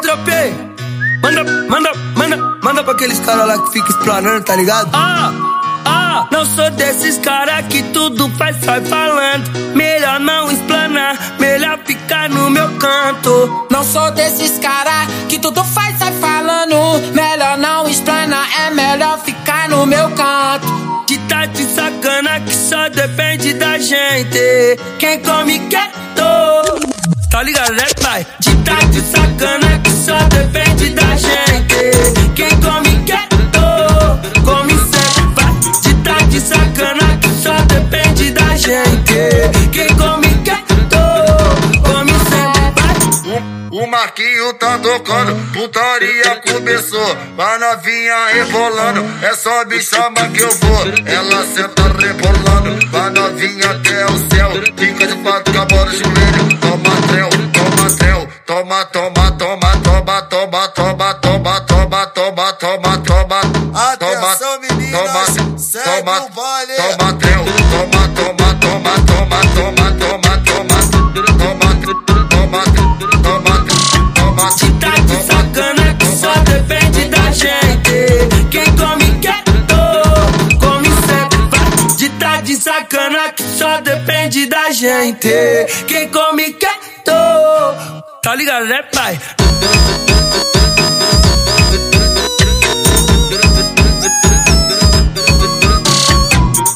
Ei, tropei! Manda, manda, manda, manda pra aqueles caras lá que fica explanando, tá ligado? Ah, ah, não sou desses caras que tudo faz, sai falando. Melhor não explanar, melhor ficar no meu canto. Não sou desses caras que tudo faz, sai falando. Melhor não explanar, é melhor ficar no meu canto. De tá de sacana que só depende da gente. Quem come quer tô. Tá ligado, né, pai? De tá de sacana que só depende da gente. Quem come quer. Come sempre, vai. De tá de sacana que só depende da gente. Quem come quer. Come sempre, vai. O Marquinho tá tocando, putaria começou. A novinha rebolando, é só me chamar que eu vou. Ela senta rebolando, a novinha até o céu. Fica de quatro com a bola no joelho. Toma trel, toma toma, toma, toma, toma, que só depende da gente. Quem come quer tô. Tá ligado, né, pai?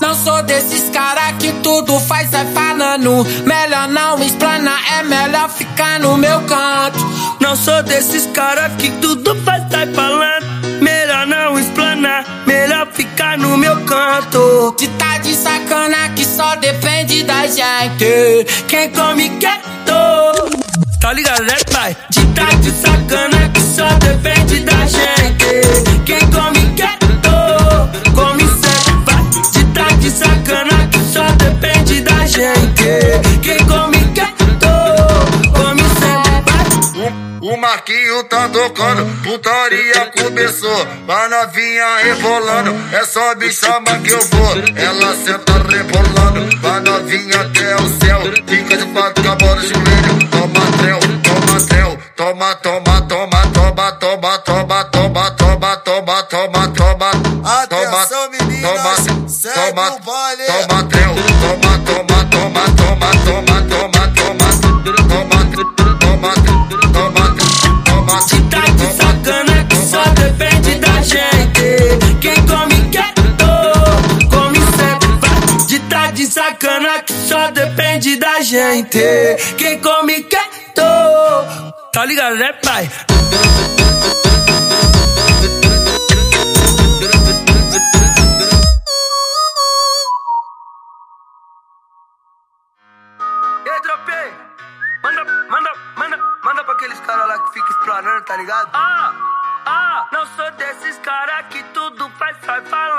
Não sou desses caras que tudo faz, sai falando. Melhor não explanar, é melhor ficar no meu canto. Não sou desses caras que tudo faz, sai falando. Melhor não explanar, melhor ficar no meu canto. De tá de que só depende da gente. Quem come quer tô. Tá ligado, né, pai? De tá de sacana que O Marquinho tá tocando, putaria começou. A novinha rebolando, é só me chamar que eu vou. Ela senta rebolando, a novinha até o céu. Fica de quatro com a bola no joelho. Toma trel, toma trel, toma, toma, toma, toma, toma, toma, toma, toma, toma, toma, toma. Atenção, meninas, segue de sacana que só depende da gente. Quem come quer tô. Tá ligado, né, pai? Ei, tropei! Manda, manda, manda, manda pra aqueles caras lá que fica explanando, tá ligado? Ah, ah, não sou desses caras que tudo faz, sai falando.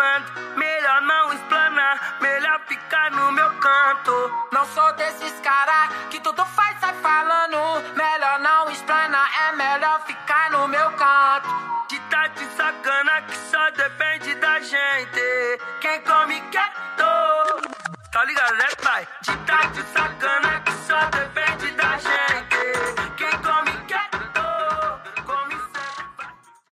to the